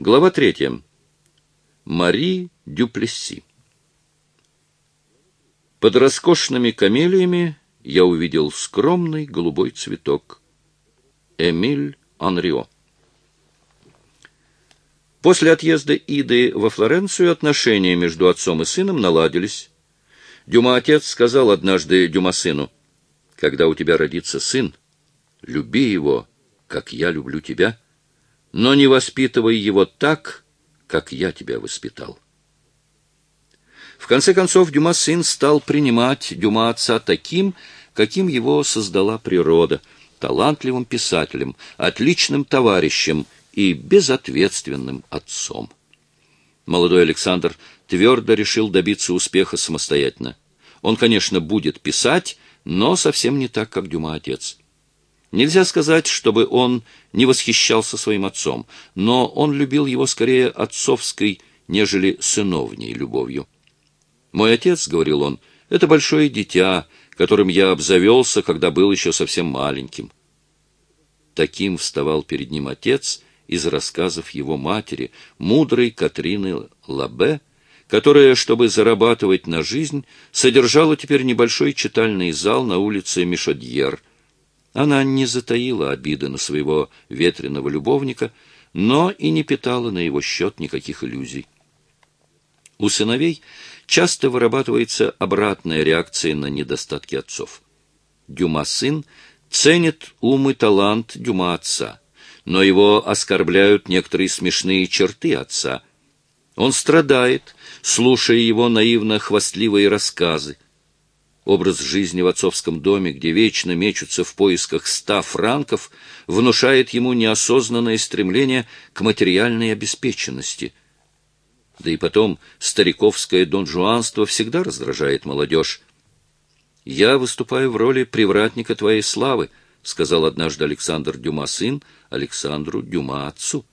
Глава третья. Мари Дюплесси. Под роскошными камелиями я увидел скромный голубой цветок. Эмиль Анрио. После отъезда Иды во Флоренцию отношения между отцом и сыном наладились. Дюма-отец сказал однажды Дюма-сыну, «Когда у тебя родится сын, люби его, как я люблю тебя, но не воспитывай его так, как я тебя воспитал». В конце концов, Дюма-сын стал принимать Дюма-отца таким, каким его создала природа, талантливым писателем, отличным товарищем и безответственным отцом. Молодой Александр твердо решил добиться успеха самостоятельно. Он, конечно, будет писать, но совсем не так, как Дюма-отец. Нельзя сказать, чтобы он не восхищался своим отцом, но он любил его скорее отцовской, нежели сыновней любовью. «Мой отец, — говорил он, — это большое дитя, которым я обзавелся, когда был еще совсем маленьким». Таким вставал перед ним отец из рассказов его матери, мудрой Катрины Лабе, которая, чтобы зарабатывать на жизнь, содержала теперь небольшой читальный зал на улице Мишодьер. Она не затаила обиды на своего ветреного любовника, но и не питала на его счет никаких иллюзий. У сыновей часто вырабатывается обратная реакция на недостатки отцов. Дюма сын ценит ум и талант Дюма отца, но его оскорбляют некоторые смешные черты отца. Он страдает, слушая его наивно-хвастливые рассказы. Образ жизни в отцовском доме, где вечно мечутся в поисках ста франков, внушает ему неосознанное стремление к материальной обеспеченности – да и потом, стариковское донжуанство всегда раздражает молодежь. «Я выступаю в роли привратника твоей славы», — сказал однажды Александр Дюма сын Александру Дюма отцу,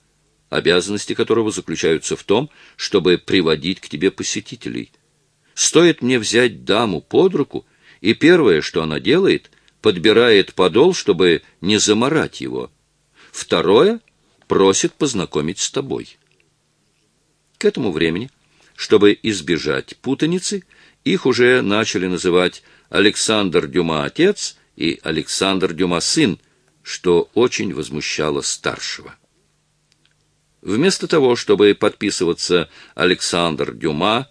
обязанности которого заключаются в том, чтобы приводить к тебе посетителей. Стоит мне взять даму под руку, и первое, что она делает, подбирает подол, чтобы не заморать его. Второе — просит познакомить с тобой. К этому времени, чтобы избежать путаницы, их уже начали называть Александр Дюма-отец и Александр Дюма-сын, что очень возмущало старшего. Вместо того, чтобы подписываться Александр Дюма,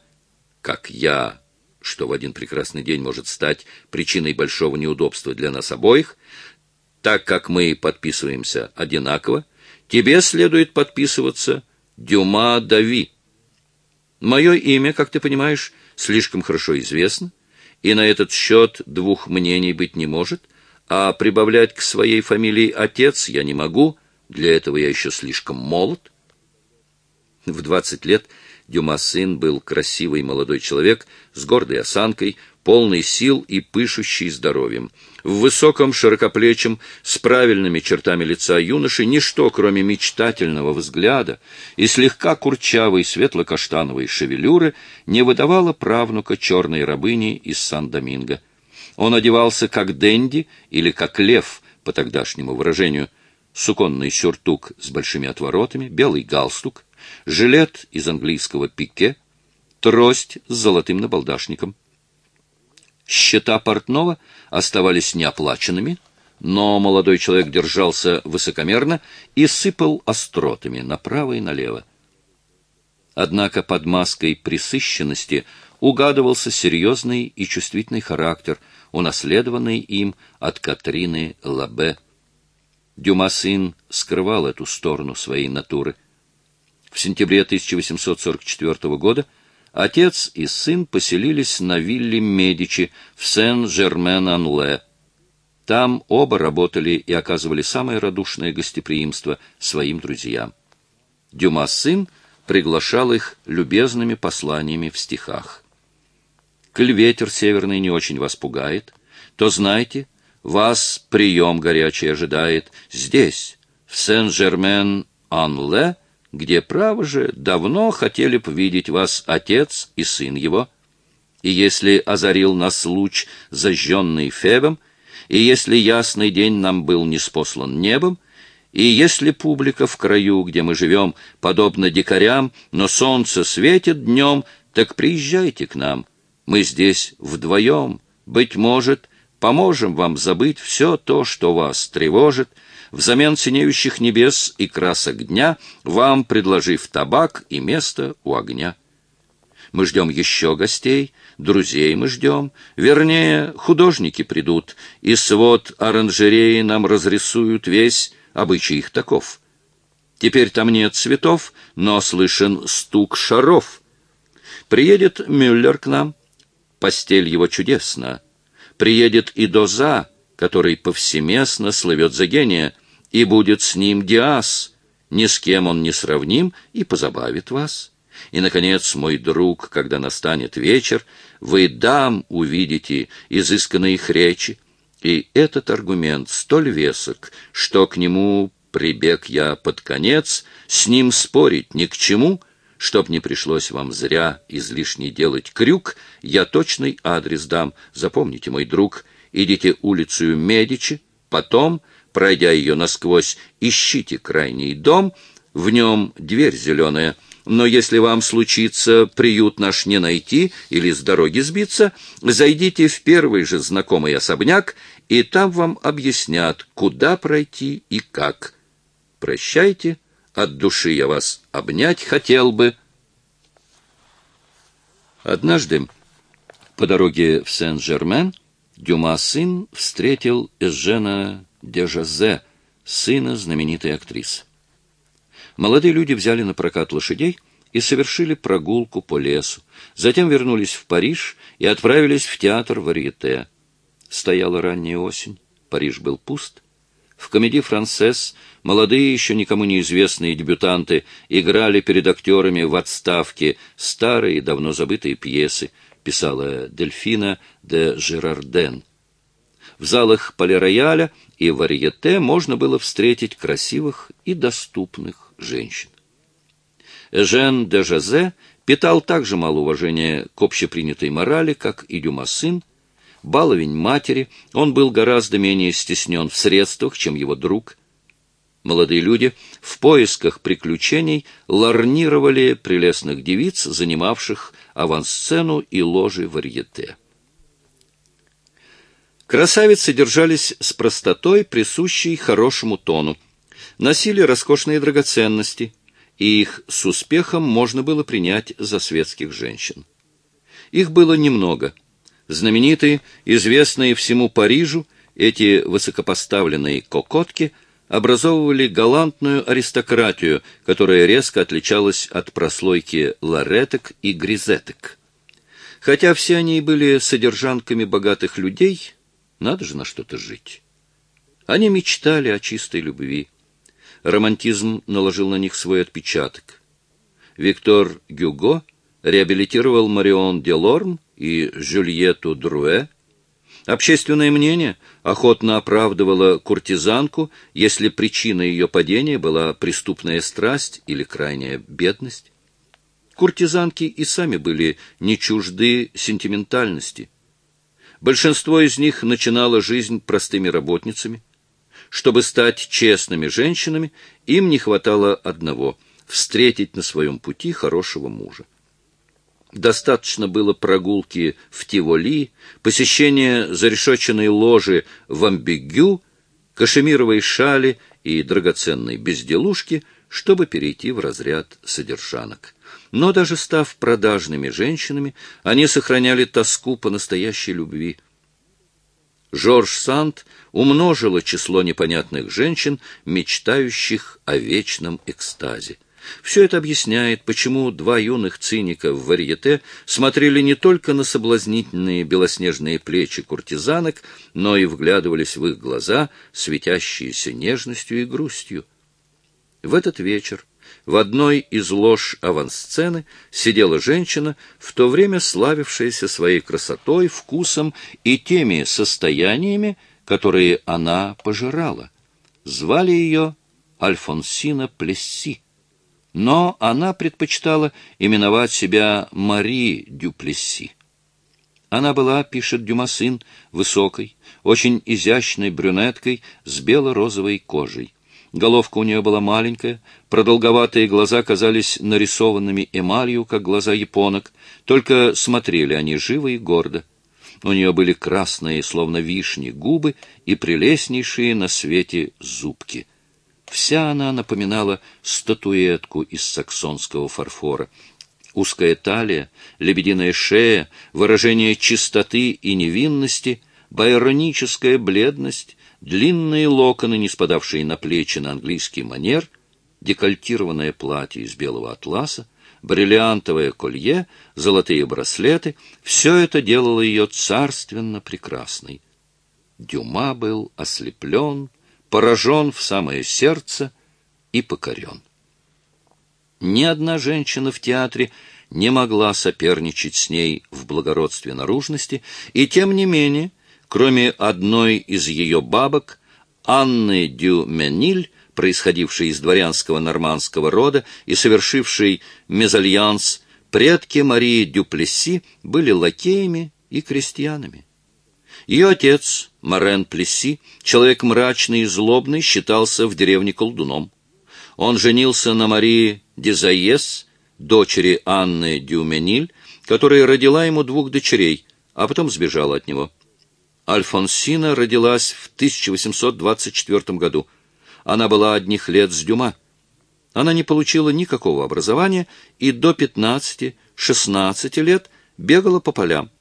как я, что в один прекрасный день может стать причиной большого неудобства для нас обоих, так как мы подписываемся одинаково, тебе следует подписываться Дюма Дави. Мое имя, как ты понимаешь, слишком хорошо известно, и на этот счет двух мнений быть не может, а прибавлять к своей фамилии «отец» я не могу, для этого я еще слишком молод. В двадцать лет Дюма сын был красивый молодой человек с гордой осанкой, полный сил и пышущий здоровьем. В высоком, широкоплечем, с правильными чертами лица юноши ничто, кроме мечтательного взгляда и слегка курчавой светло-каштановой шевелюры, не выдавало правнука черной рабыни из Сан-Доминго. Он одевался как денди или как лев, по тогдашнему выражению, суконный сюртук с большими отворотами, белый галстук, жилет из английского пике, трость с золотым набалдашником. Счета портного оставались неоплаченными, но молодой человек держался высокомерно и сыпал остротами направо и налево. Однако под маской присыщенности угадывался серьезный и чувствительный характер, унаследованный им от Катрины Лабе. Дюма сын скрывал эту сторону своей натуры. В сентябре 1844 года Отец и сын поселились на вилле Медичи в Сен-Жермен-Анле. Там оба работали и оказывали самое радушное гостеприимство своим друзьям. Дюма сын приглашал их любезными посланиями в стихах. «Коль ветер северный не очень вас пугает, то знайте, вас прием горячий ожидает здесь, в Сен-Жермен-Анле, где, право же, давно хотели б видеть вас отец и сын его. И если озарил нас луч, зажженный Фебом, и если ясный день нам был неспослан небом, И если публика в краю, где мы живем, подобно дикарям, но солнце светит днем, так приезжайте к нам. Мы здесь вдвоем, быть может, поможем вам забыть все то, что вас тревожит, взамен синеющих небес и красок дня, вам предложив табак и место у огня. Мы ждем еще гостей, друзей мы ждем, вернее, художники придут, и свод оранжереи нам разрисуют весь, обычай их таков. Теперь там нет цветов, но слышен стук шаров. Приедет Мюллер к нам, постель его чудесна. Приедет и Доза, который повсеместно слывет за гения, и будет с ним Диас, ни с кем он не сравним и позабавит вас. И, наконец, мой друг, когда настанет вечер, вы дам увидите изысканные их речи, и этот аргумент столь весок, что к нему прибег я под конец, с ним спорить ни к чему — Чтоб не пришлось вам зря излишне делать крюк, я точный адрес дам. Запомните, мой друг, идите улицу Медичи, потом, пройдя ее насквозь, ищите крайний дом, в нем дверь зеленая. Но если вам случится приют наш не найти или с дороги сбиться, зайдите в первый же знакомый особняк, и там вам объяснят, куда пройти и как. Прощайте, от души я вас обнять хотел бы. Однажды по дороге в Сен-Жермен Дюма сын встретил Эжена де Жазе, сына знаменитой актрисы. Молодые люди взяли на прокат лошадей и совершили прогулку по лесу. Затем вернулись в Париж и отправились в театр Варьете. Стояла ранняя осень, Париж был пуст. В комедии «Францесс» молодые, еще никому неизвестные дебютанты играли перед актерами в отставке старые, давно забытые пьесы, писала Дельфина де Жерарден. В залах полирояля и варьете можно было встретить красивых и доступных женщин. Эжен де Жозе питал так же мало уважения к общепринятой морали, как и Дюма сын, баловень матери, он был гораздо менее стеснен в средствах, чем его друг. Молодые люди в поисках приключений ларнировали прелестных девиц, занимавших авансцену и ложи варьете. Красавицы держались с простотой, присущей хорошему тону, носили роскошные драгоценности, и их с успехом можно было принять за светских женщин. Их было немного — Знаменитые, известные всему Парижу, эти высокопоставленные кокотки образовывали галантную аристократию, которая резко отличалась от прослойки лареток и гризеток. Хотя все они были содержанками богатых людей, надо же на что-то жить. Они мечтали о чистой любви. Романтизм наложил на них свой отпечаток. Виктор Гюго реабилитировал Марион Делорм и Жюльетту Друэ, общественное мнение охотно оправдывало куртизанку, если причиной ее падения была преступная страсть или крайняя бедность. Куртизанки и сами были не чужды сентиментальности. Большинство из них начинало жизнь простыми работницами. Чтобы стать честными женщинами, им не хватало одного — встретить на своем пути хорошего мужа. Достаточно было прогулки в Тиволи, посещения зарешоченной ложи в Амбигю, кашемировой шали и драгоценной безделушки, чтобы перейти в разряд содержанок. Но даже став продажными женщинами, они сохраняли тоску по настоящей любви. Жорж Санд умножила число непонятных женщин, мечтающих о вечном экстазе. Все это объясняет, почему два юных циника в варьете смотрели не только на соблазнительные белоснежные плечи куртизанок, но и вглядывались в их глаза, светящиеся нежностью и грустью. В этот вечер в одной из лож авансцены сидела женщина, в то время славившаяся своей красотой, вкусом и теми состояниями, которые она пожирала. Звали ее Альфонсина Плесси но она предпочитала именовать себя Мари Дюплесси. Она была, пишет Дюмасын, высокой, очень изящной брюнеткой с бело-розовой кожей. Головка у нее была маленькая, продолговатые глаза казались нарисованными эмалью, как глаза японок, только смотрели они живо и гордо. У нее были красные, словно вишни, губы и прелестнейшие на свете зубки. Вся она напоминала статуэтку из саксонского фарфора. Узкая талия, лебединая шея, выражение чистоты и невинности, байроническая бледность, длинные локоны, не спадавшие на плечи на английский манер, декольтированное платье из белого атласа, бриллиантовое колье, золотые браслеты — все это делало ее царственно прекрасной. Дюма был ослеплен, поражен в самое сердце и покорен. Ни одна женщина в театре не могла соперничать с ней в благородстве наружности, и тем не менее кроме одной из ее бабок, Анны дю Мениль, происходившей из дворянского нормандского рода и совершившей мезальянс, предки Марии Дюплесси были лакеями и крестьянами. Ее отец, Морен Плесси, человек мрачный и злобный, считался в деревне колдуном. Он женился на Марии Дезаес, дочери Анны Дюмениль, которая родила ему двух дочерей, а потом сбежала от него. Альфонсина родилась в 1824 году. Она была одних лет с Дюма. Она не получила никакого образования и до 15-16 лет бегала по полям.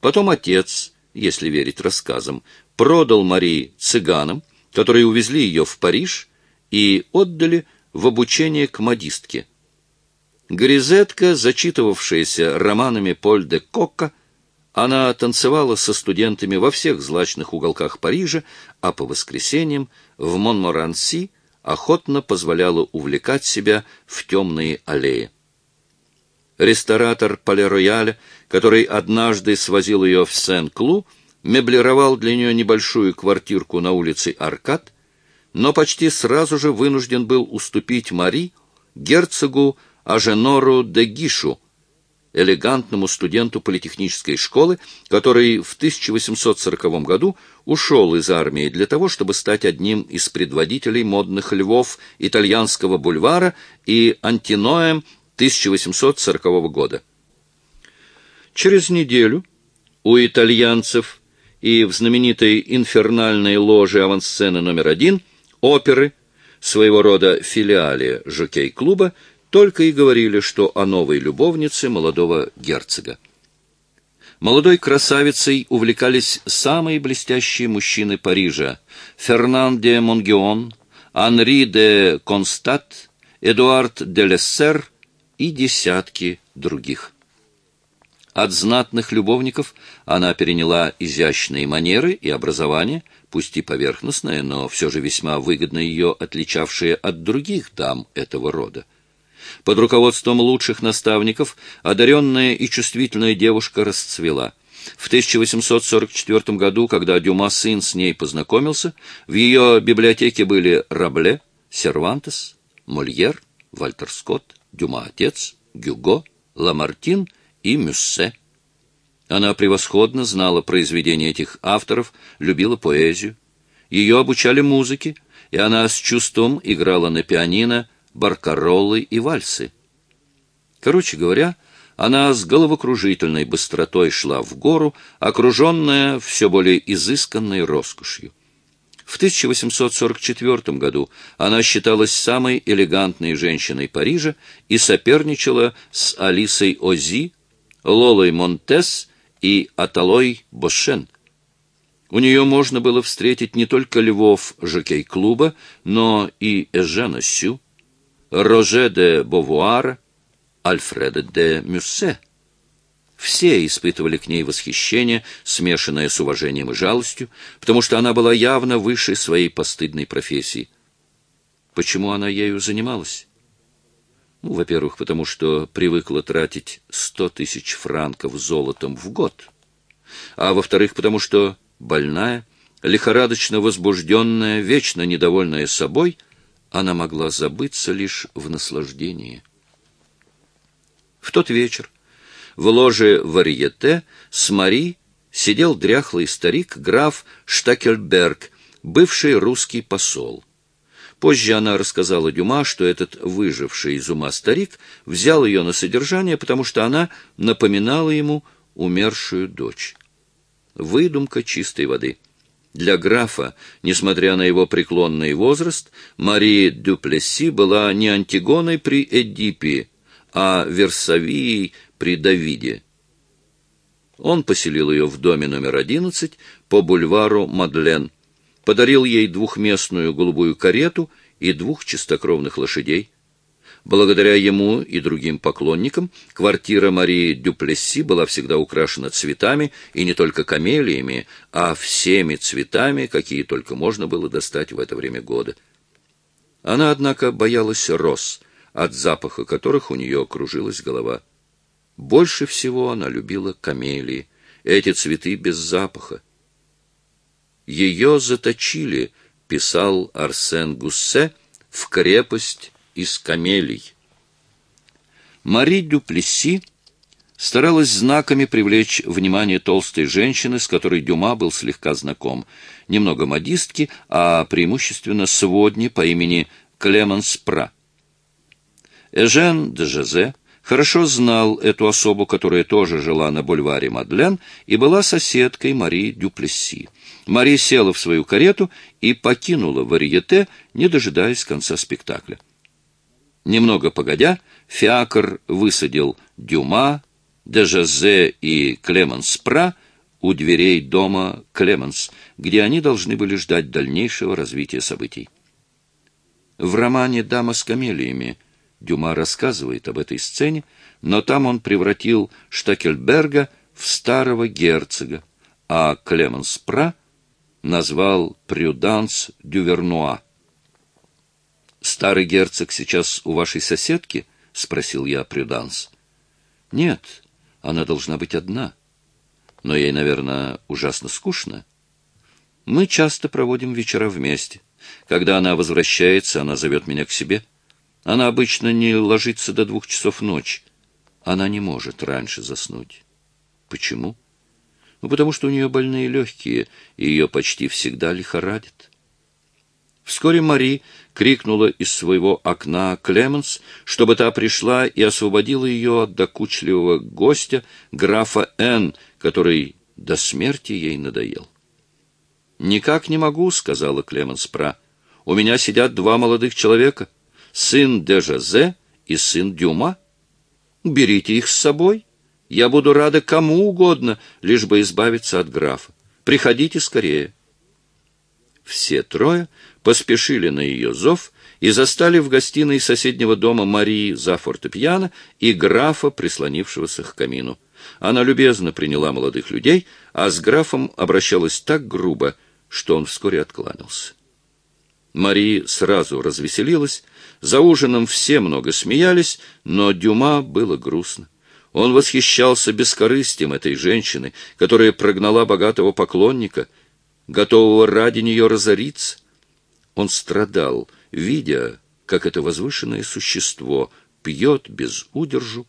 Потом отец, если верить рассказам, продал Марии цыганам, которые увезли ее в Париж и отдали в обучение к модистке. Гризетка, зачитывавшаяся романами Поль де Кокка, она танцевала со студентами во всех злачных уголках Парижа, а по воскресеньям в Монморанси охотно позволяла увлекать себя в темные аллеи. Ресторатор Пале-Рояля, который однажды свозил ее в Сен-Клу, меблировал для нее небольшую квартирку на улице Аркад, но почти сразу же вынужден был уступить Мари герцогу Аженору де Гишу, элегантному студенту политехнической школы, который в 1840 году ушел из армии для того, чтобы стать одним из предводителей модных львов итальянского бульвара и антиноем 1840 года. Через неделю у итальянцев и в знаменитой инфернальной ложе авансцены номер один оперы, своего рода филиале жокей-клуба, только и говорили, что о новой любовнице молодого герцога. Молодой красавицей увлекались самые блестящие мужчины Парижа — Фернан де Монгион, Анри де Констат, Эдуард де Лессер и десятки других. От знатных любовников она переняла изящные манеры и образование, пусть и поверхностное, но все же весьма выгодно ее отличавшее от других дам этого рода. Под руководством лучших наставников одаренная и чувствительная девушка расцвела. В 1844 году, когда Дюма сын с ней познакомился, в ее библиотеке были Рабле, Сервантес, Мольер, Вальтер Скотт, Дюма отец, Гюго, Ламартин и Мюссе. Она превосходно знала произведения этих авторов, любила поэзию. Ее обучали музыке, и она с чувством играла на пианино баркароллы и вальсы. Короче говоря, она с головокружительной быстротой шла в гору, окруженная все более изысканной роскошью. В 1844 году она считалась самой элегантной женщиной Парижа и соперничала с Алисой Ози, Лолой Монтес и Аталой Бошен. У нее можно было встретить не только львов жокей-клуба, но и Эжена Сю, Роже де Бовуар, Альфреда де Мюссе. Все испытывали к ней восхищение, смешанное с уважением и жалостью, потому что она была явно выше своей постыдной профессии. Почему она ею занималась? Ну, во-первых, потому что привыкла тратить сто тысяч франков золотом в год. А во-вторых, потому что больная, лихорадочно возбужденная, вечно недовольная собой — она могла забыться лишь в наслаждении. В тот вечер в ложе варьете с Мари сидел дряхлый старик граф Штакельберг, бывший русский посол. Позже она рассказала Дюма, что этот выживший из ума старик взял ее на содержание, потому что она напоминала ему умершую дочь. Выдумка чистой воды. Для графа, несмотря на его преклонный возраст, Мари Дюплесси была не Антигоной при Эдипе, а Версавией при Давиде. Он поселил ее в доме номер 11 по бульвару Мадлен, подарил ей двухместную голубую карету и двух чистокровных лошадей. Благодаря ему и другим поклонникам квартира Марии Дюплесси была всегда украшена цветами, и не только камелиями, а всеми цветами, какие только можно было достать в это время года. Она, однако, боялась роз, от запаха которых у нее кружилась голова. Больше всего она любила камелии, эти цветы без запаха. Ее заточили, писал Арсен Гуссе, в крепость из камелий. Мари Дюплесси старалась знаками привлечь внимание толстой женщины, с которой Дюма был слегка знаком, немного модистки, а преимущественно сводни по имени Клеменс Пра. Эжен де Жозе хорошо знал эту особу, которая тоже жила на бульваре Мадлен и была соседкой Мари Дюплесси. Мари села в свою карету и покинула варьете, не дожидаясь конца спектакля. Немного погодя, Фиакр высадил Дюма, Дежазе и Клеменс Пра у дверей дома Клеменс, где они должны были ждать дальнейшего развития событий. В романе «Дама с камелиями» Дюма рассказывает об этой сцене, но там он превратил Штакельберга в старого герцога, а Клеменс Пра назвал Прюданс Дювернуа. «Старый герцог сейчас у вашей соседки?» — спросил я Прюданс. «Нет, она должна быть одна. Но ей, наверное, ужасно скучно. Мы часто проводим вечера вместе. Когда она возвращается, она зовет меня к себе». Она обычно не ложится до двух часов ночи. Она не может раньше заснуть. Почему? Ну, потому что у нее больные легкие, и ее почти всегда лихорадит. Вскоре Мари крикнула из своего окна Клеменс, чтобы та пришла и освободила ее от докучливого гостя, графа Н., который до смерти ей надоел. «Никак не могу», — сказала Клеменс Пра. «У меня сидят два молодых человека» сын Дежазе и сын Дюма. Берите их с собой. Я буду рада кому угодно, лишь бы избавиться от графа. Приходите скорее. Все трое поспешили на ее зов и застали в гостиной соседнего дома Марии за фортепиано и графа, прислонившегося к камину. Она любезно приняла молодых людей, а с графом обращалась так грубо, что он вскоре откланялся. Мари сразу развеселилась. За ужином все много смеялись, но Дюма было грустно. Он восхищался бескорыстием этой женщины, которая прогнала богатого поклонника, готового ради нее разориться. Он страдал, видя, как это возвышенное существо пьет без удержу,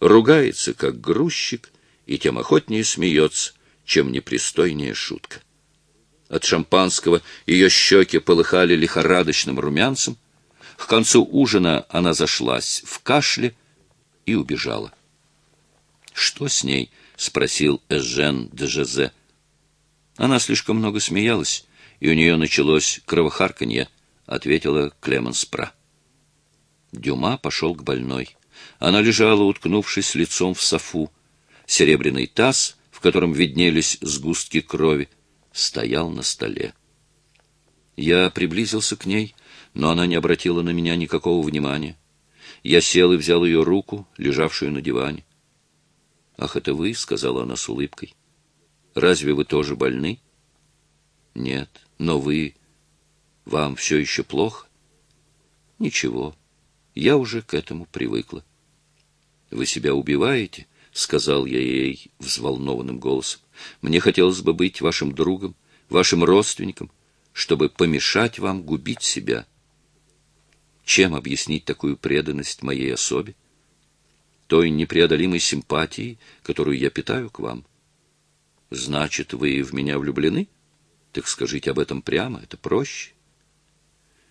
ругается, как грузчик, и тем охотнее смеется, чем непристойнее шутка. От шампанского ее щеки полыхали лихорадочным румянцем. К концу ужина она зашлась в кашле и убежала. «Что с ней?» — спросил Эжен де Жезе. Она слишком много смеялась, и у нее началось кровохарканье, — ответила Клеменс Пра. Дюма пошел к больной. Она лежала, уткнувшись лицом в софу. Серебряный таз, в котором виднелись сгустки крови, стоял на столе. Я приблизился к ней, но она не обратила на меня никакого внимания. Я сел и взял ее руку, лежавшую на диване. «Ах, это вы?» — сказала она с улыбкой. «Разве вы тоже больны?» «Нет, но вы... Вам все еще плохо?» «Ничего, я уже к этому привыкла». «Вы себя убиваете?» — сказал я ей взволнованным голосом. Мне хотелось бы быть вашим другом, вашим родственником, чтобы помешать вам губить себя. Чем объяснить такую преданность моей особе? Той непреодолимой симпатией, которую я питаю к вам. Значит, вы в меня влюблены? Так скажите об этом прямо, это проще.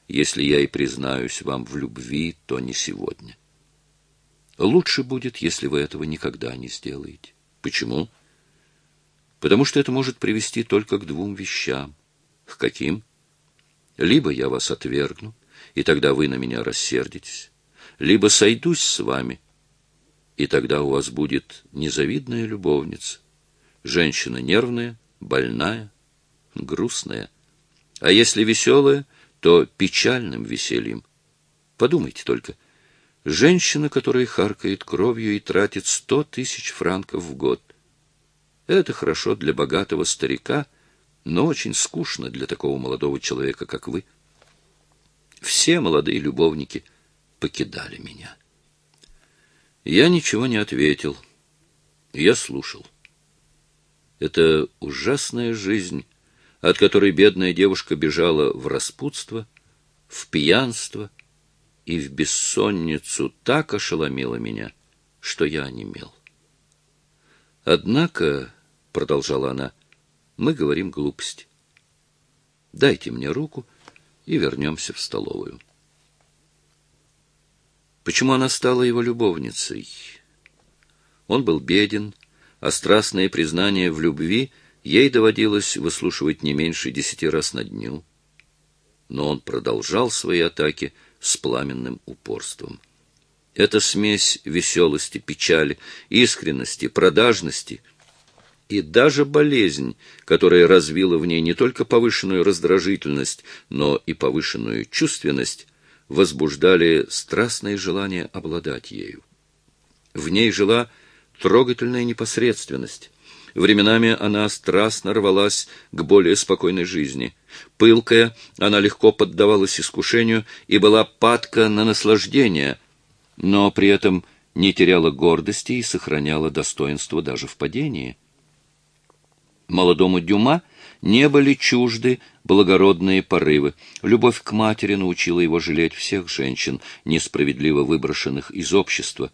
Если я и признаюсь вам в любви, то не сегодня. Лучше будет, если вы этого никогда не сделаете. Почему? Потому что это может привести только к двум вещам. К каким? Либо я вас отвергну, и тогда вы на меня рассердитесь, либо сойдусь с вами, и тогда у вас будет незавидная любовница, женщина нервная, больная, грустная, а если веселая, то печальным весельем. Подумайте только, женщина, которая харкает кровью и тратит сто тысяч франков в год. Это хорошо для богатого старика, но очень скучно для такого молодого человека, как вы. Все молодые любовники покидали меня. Я ничего не ответил. Я слушал. Это ужасная жизнь, от которой бедная девушка бежала в распутство, в пьянство и в бессонницу, так ошеломила меня, что я онемел. Однако, — продолжала она, — мы говорим глупости. Дайте мне руку и вернемся в столовую. Почему она стала его любовницей? Он был беден, а страстное признание в любви ей доводилось выслушивать не меньше десяти раз на дню. Но он продолжал свои атаки с пламенным упорством. Эта смесь веселости, печали, искренности, продажности и даже болезнь, которая развила в ней не только повышенную раздражительность, но и повышенную чувственность, возбуждали страстное желание обладать ею. В ней жила трогательная непосредственность. Временами она страстно рвалась к более спокойной жизни. Пылкая, она легко поддавалась искушению и была падка на наслаждение, но при этом не теряла гордости и сохраняла достоинство даже в падении. Молодому Дюма не были чужды благородные порывы. Любовь к матери научила его жалеть всех женщин, несправедливо выброшенных из общества.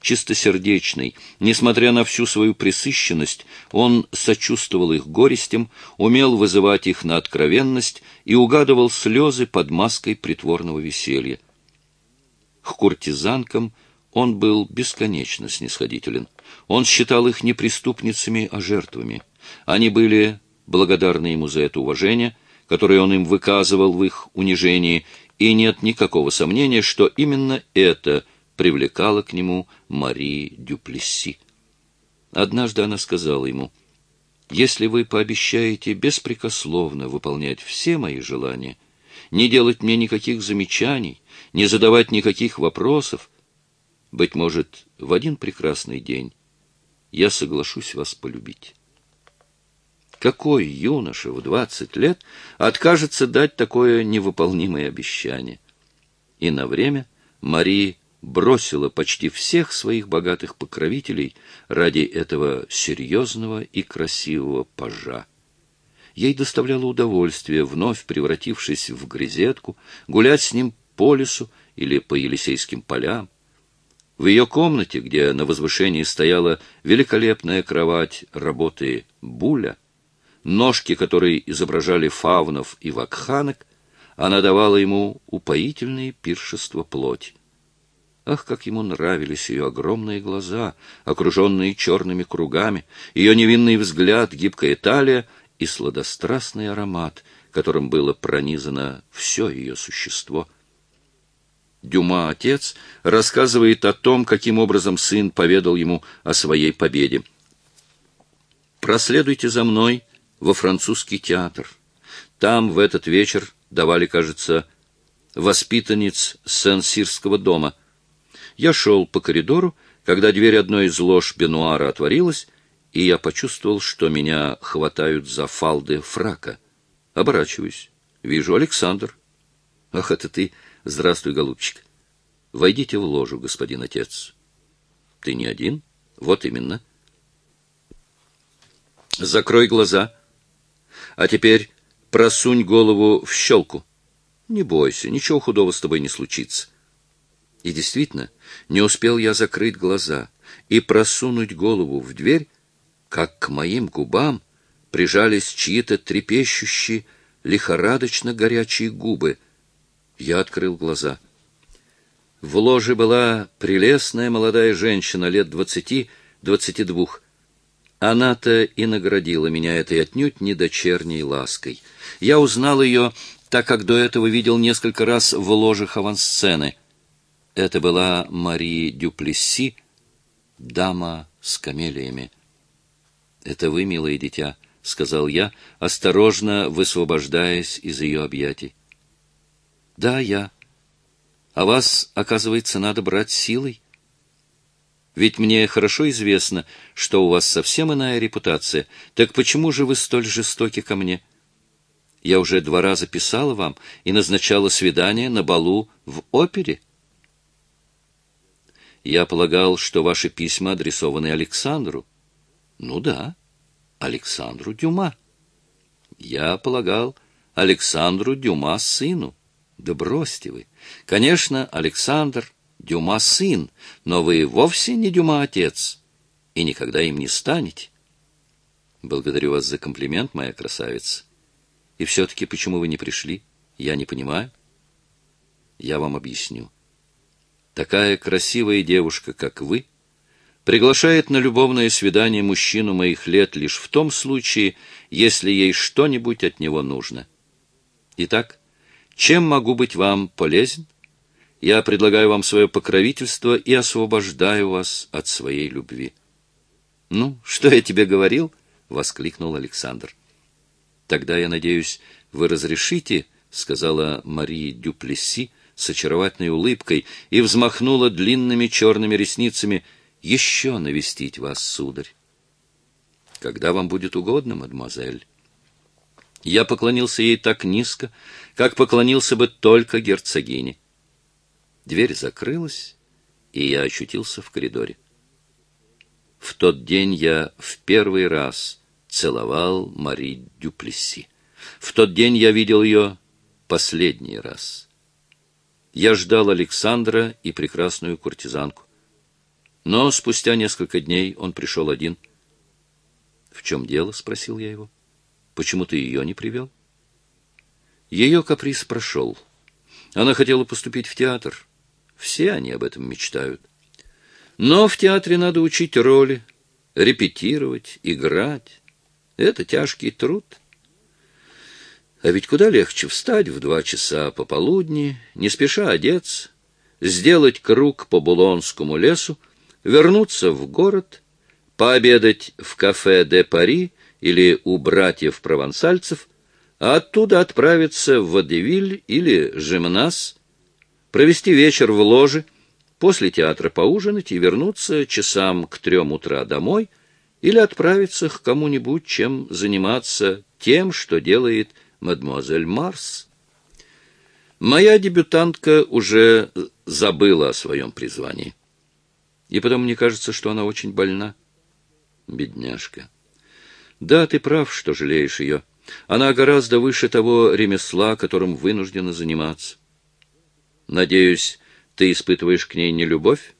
Чистосердечный, несмотря на всю свою пресыщенность, он сочувствовал их горестям, умел вызывать их на откровенность и угадывал слезы под маской притворного веселья. К куртизанкам он был бесконечно снисходителен. Он считал их не преступницами, а жертвами. Они были благодарны ему за это уважение, которое он им выказывал в их унижении, и нет никакого сомнения, что именно это привлекало к нему Мари Дюплесси. Однажды она сказала ему, «Если вы пообещаете беспрекословно выполнять все мои желания, не делать мне никаких замечаний, не задавать никаких вопросов, быть может, в один прекрасный день я соглашусь вас полюбить». Какой юноша в двадцать лет откажется дать такое невыполнимое обещание? И на время Мари бросила почти всех своих богатых покровителей ради этого серьезного и красивого пажа. Ей доставляло удовольствие, вновь превратившись в грезетку, гулять с ним по лесу или по Елисейским полям. В ее комнате, где на возвышении стояла великолепная кровать работы Буля, ножки которые изображали фавнов и вакханок, она давала ему упоительные пиршества плоть. Ах, как ему нравились ее огромные глаза, окруженные черными кругами, ее невинный взгляд, гибкая талия и сладострастный аромат, которым было пронизано все ее существо. Дюма, отец, рассказывает о том, каким образом сын поведал ему о своей победе. «Проследуйте за мной во французский театр. Там в этот вечер давали, кажется, воспитанниц Сен-Сирского дома. Я шел по коридору, когда дверь одной из лож Бенуара отворилась, и я почувствовал, что меня хватают за фалды фрака. Оборачиваюсь. Вижу Александр. Ах, это ты. Здравствуй, голубчик. Войдите в ложу, господин отец. Ты не один? Вот именно. Закрой глаза. А теперь просунь голову в щелку. Не бойся, ничего худого с тобой не случится. И действительно, не успел я закрыть глаза и просунуть голову в дверь, как к моим губам прижались чьи-то трепещущие, лихорадочно горячие губы. Я открыл глаза. В ложе была прелестная молодая женщина лет двадцати-двадцати двух. Она-то и наградила меня этой отнюдь не дочерней лаской. Я узнал ее, так как до этого видел несколько раз в ложах авансцены. Это была Мари Дюплесси, дама с камелиями. — Это вы, милое дитя, — сказал я, осторожно высвобождаясь из ее объятий. — Да, я. А вас, оказывается, надо брать силой. Ведь мне хорошо известно, что у вас совсем иная репутация. Так почему же вы столь жестоки ко мне? Я уже два раза писала вам и назначала свидание на балу в опере. Я полагал, что ваши письма адресованы Александру. Ну да, Александру Дюма. Я полагал, Александру Дюма сыну. Да бросьте вы. Конечно, Александр Дюма сын, но вы вовсе не Дюма отец, и никогда им не станете. Благодарю вас за комплимент, моя красавица. И все-таки почему вы не пришли? Я не понимаю. Я вам объясню. Такая красивая девушка, как вы, приглашает на любовное свидание мужчину моих лет лишь в том случае, если ей что-нибудь от него нужно. Итак, чем могу быть вам полезен? — я предлагаю вам свое покровительство и освобождаю вас от своей любви. — Ну, что я тебе говорил? — воскликнул Александр. — Тогда, я надеюсь, вы разрешите, — сказала Мария Дюплесси с очаровательной улыбкой и взмахнула длинными черными ресницами, — еще навестить вас, сударь. — Когда вам будет угодно, мадемуазель. Я поклонился ей так низко, как поклонился бы только герцогине. Дверь закрылась, и я очутился в коридоре. В тот день я в первый раз целовал Мари Дюплесси. В тот день я видел ее последний раз. Я ждал Александра и прекрасную куртизанку. Но спустя несколько дней он пришел один. — В чем дело? — спросил я его. — Почему ты ее не привел? Ее каприз прошел. Она хотела поступить в театр. Все они об этом мечтают. Но в театре надо учить роли, репетировать, играть. Это тяжкий труд. А ведь куда легче встать в два часа пополудни, не спеша одеться, сделать круг по Булонскому лесу, вернуться в город, пообедать в кафе «Де Пари» или у братьев-провансальцев, а оттуда отправиться в Водевиль или Жимнас, провести вечер в ложе, после театра поужинать и вернуться часам к трем утра домой или отправиться к кому-нибудь, чем заниматься тем, что делает мадемуазель Марс. Моя дебютантка уже забыла о своем призвании. И потом мне кажется, что она очень больна. Бедняжка. Да, ты прав, что жалеешь ее. Она гораздо выше того ремесла, которым вынуждена заниматься. Надеюсь, ты испытываешь к ней не любовь?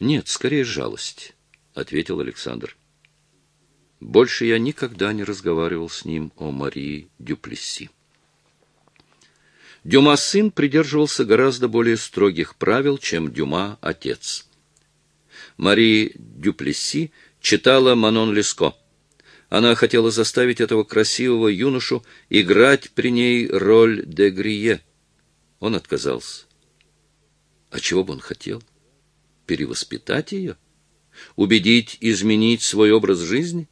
Нет, скорее жалость, ответил Александр. Больше я никогда не разговаривал с ним о Марии Дюплесси. Дюма сын придерживался гораздо более строгих правил, чем Дюма отец. Мари Дюплесси читала Манон Леско. Она хотела заставить этого красивого юношу играть при ней роль де Грие — он отказался. А чего бы он хотел? Перевоспитать ее? Убедить изменить свой образ жизни?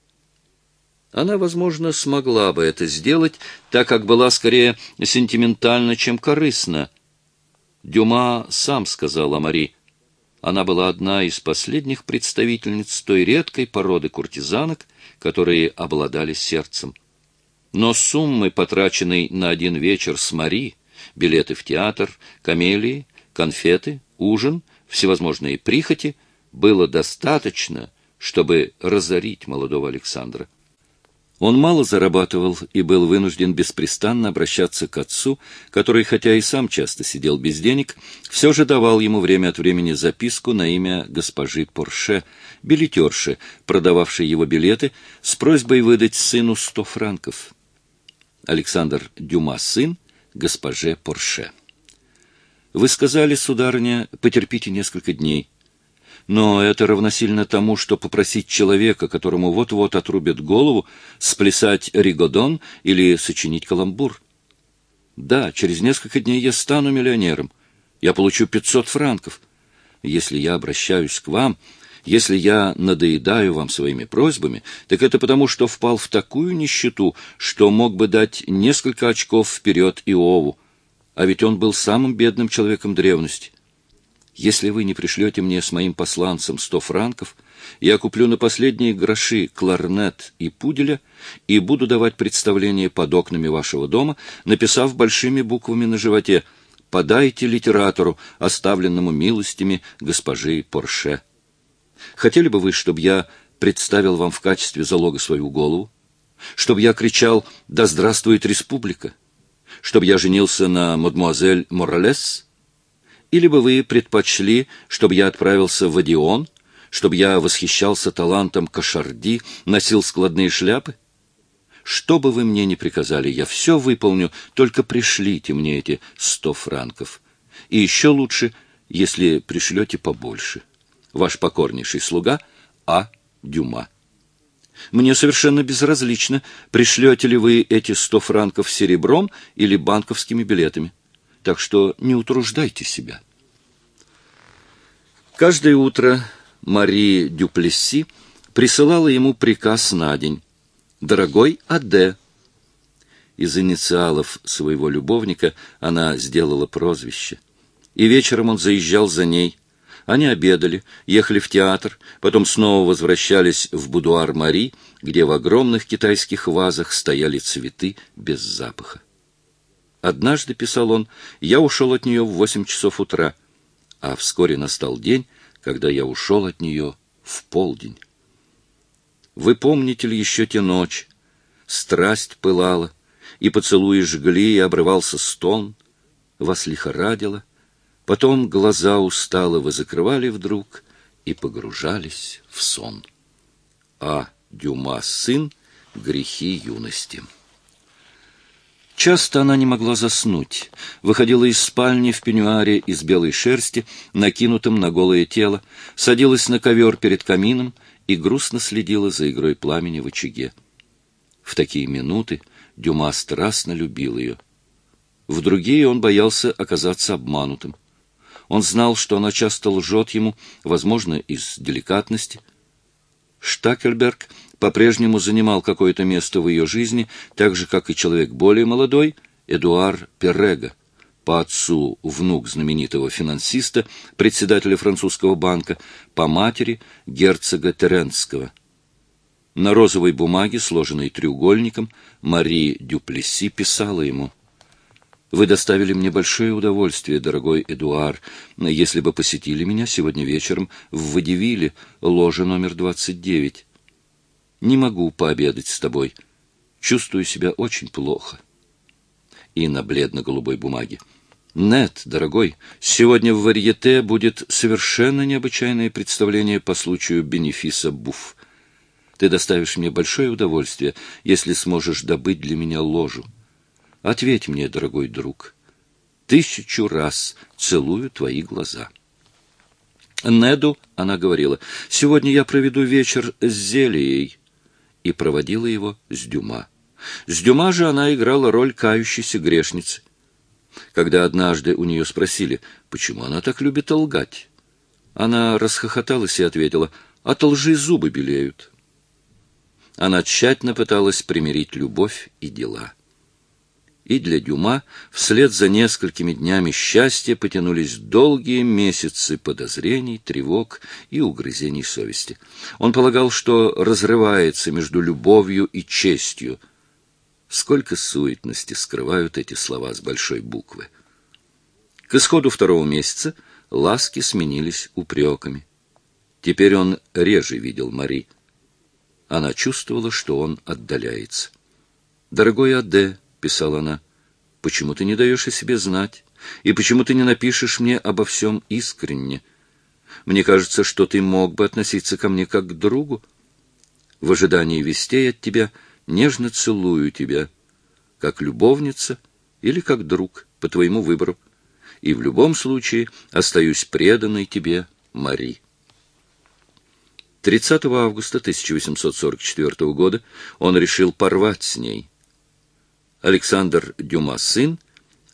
Она, возможно, смогла бы это сделать, так как была скорее сентиментальна, чем корыстна. Дюма сам сказал о Мари. Она была одна из последних представительниц той редкой породы куртизанок, которые обладали сердцем. Но суммы, потраченной на один вечер с Мари, билеты в театр, камелии, конфеты, ужин, всевозможные прихоти, было достаточно, чтобы разорить молодого Александра. Он мало зарабатывал и был вынужден беспрестанно обращаться к отцу, который, хотя и сам часто сидел без денег, все же давал ему время от времени записку на имя госпожи Порше, билетерши, продававшей его билеты, с просьбой выдать сыну сто франков. Александр Дюма сын госпоже Порше. Вы сказали, сударыня, потерпите несколько дней. Но это равносильно тому, что попросить человека, которому вот-вот отрубят голову, сплясать ригодон или сочинить каламбур. Да, через несколько дней я стану миллионером. Я получу 500 франков. Если я обращаюсь к вам, если я надоедаю вам своими просьбами, так это потому, что впал в такую нищету, что мог бы дать несколько очков вперед Иову, а ведь он был самым бедным человеком древности. Если вы не пришлете мне с моим посланцем сто франков, я куплю на последние гроши кларнет и пуделя и буду давать представление под окнами вашего дома, написав большими буквами на животе «Подайте литератору, оставленному милостями госпожи Порше». Хотели бы вы, чтобы я представил вам в качестве залога свою голову? Чтобы я кричал «Да здравствует республика!» Чтобы я женился на мадемуазель Моралес? Или бы вы предпочли, чтобы я отправился в Одион, чтобы я восхищался талантом Кашарди, носил складные шляпы? Что бы вы мне ни приказали, я все выполню, только пришлите мне эти сто франков. И еще лучше, если пришлете побольше. Ваш покорнейший слуга А. Дюма. Мне совершенно безразлично, пришлете ли вы эти сто франков серебром или банковскими билетами так что не утруждайте себя. Каждое утро Мари Дюплесси присылала ему приказ на день. «Дорогой Аде». Из инициалов своего любовника она сделала прозвище. И вечером он заезжал за ней. Они обедали, ехали в театр, потом снова возвращались в будуар Мари, где в огромных китайских вазах стояли цветы без запаха. Однажды, писал он, я ушел от нее в восемь часов утра, а вскоре настал день, когда я ушел от нее в полдень. Вы помните ли еще те ночи? Страсть пылала, и поцелуи жгли, и обрывался стон. Вас лихорадило, потом глаза устало вы закрывали вдруг и погружались в сон. А Дюма сын грехи юности. Часто она не могла заснуть. Выходила из спальни в пеньюаре из белой шерсти, накинутом на голое тело, садилась на ковер перед камином и грустно следила за игрой пламени в очаге. В такие минуты Дюма страстно любил ее. В другие он боялся оказаться обманутым. Он знал, что она часто лжет ему, возможно, из деликатности. Штакельберг по-прежнему занимал какое-то место в ее жизни, так же, как и человек более молодой, Эдуар Перрега, по отцу внук знаменитого финансиста, председателя французского банка, по матери герцога Теренского. На розовой бумаге, сложенной треугольником, Мари Дюплесси писала ему «Вы доставили мне большое удовольствие, дорогой Эдуар, если бы посетили меня сегодня вечером в Вадивиле, ложе номер 29. Не могу пообедать с тобой. Чувствую себя очень плохо. И на бледно-голубой бумаге. Нет, дорогой, сегодня в Варьете будет совершенно необычайное представление по случаю бенефиса Буф. Ты доставишь мне большое удовольствие, если сможешь добыть для меня ложу. Ответь мне, дорогой друг. Тысячу раз целую твои глаза. Неду она говорила, «Сегодня я проведу вечер с Зелией» и проводила его с Дюма. С Дюма же она играла роль кающейся грешницы. Когда однажды у нее спросили, почему она так любит лгать, она расхохоталась и ответила, от лжи зубы белеют. Она тщательно пыталась примирить любовь и дела и для Дюма вслед за несколькими днями счастья потянулись долгие месяцы подозрений, тревог и угрызений совести. Он полагал, что разрывается между любовью и честью. Сколько суетности скрывают эти слова с большой буквы. К исходу второго месяца ласки сменились упреками. Теперь он реже видел Мари. Она чувствовала, что он отдаляется. «Дорогой Аде», — писала она, — «почему ты не даешь о себе знать? И почему ты не напишешь мне обо всем искренне? Мне кажется, что ты мог бы относиться ко мне как к другу. В ожидании вестей от тебя нежно целую тебя, как любовница или как друг, по твоему выбору. И в любом случае остаюсь преданной тебе, Мари. 30 августа 1844 года он решил порвать с ней. Александр Дюма сын,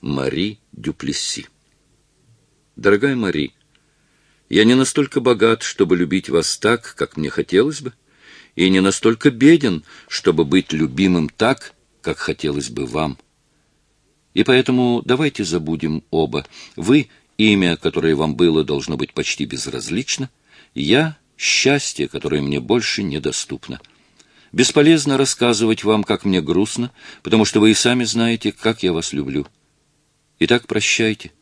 Мари Дюплесси. Дорогая Мари, я не настолько богат, чтобы любить вас так, как мне хотелось бы, и не настолько беден, чтобы быть любимым так, как хотелось бы вам. И поэтому давайте забудем оба. Вы — имя, которое вам было, должно быть почти безразлично. Я — счастье, которое мне больше недоступно. Бесполезно рассказывать вам, как мне грустно, потому что вы и сами знаете, как я вас люблю. Итак, прощайте.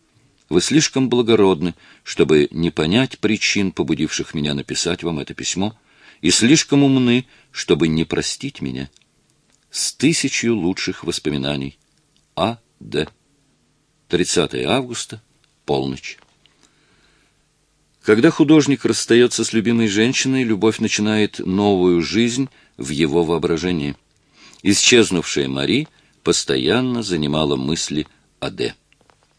Вы слишком благородны, чтобы не понять причин, побудивших меня написать вам это письмо, и слишком умны, чтобы не простить меня. С тысячью лучших воспоминаний. А. Д. 30 августа, полночь. Когда художник расстается с любимой женщиной, любовь начинает новую жизнь в его воображении. Исчезнувшая Мари постоянно занимала мысли Д.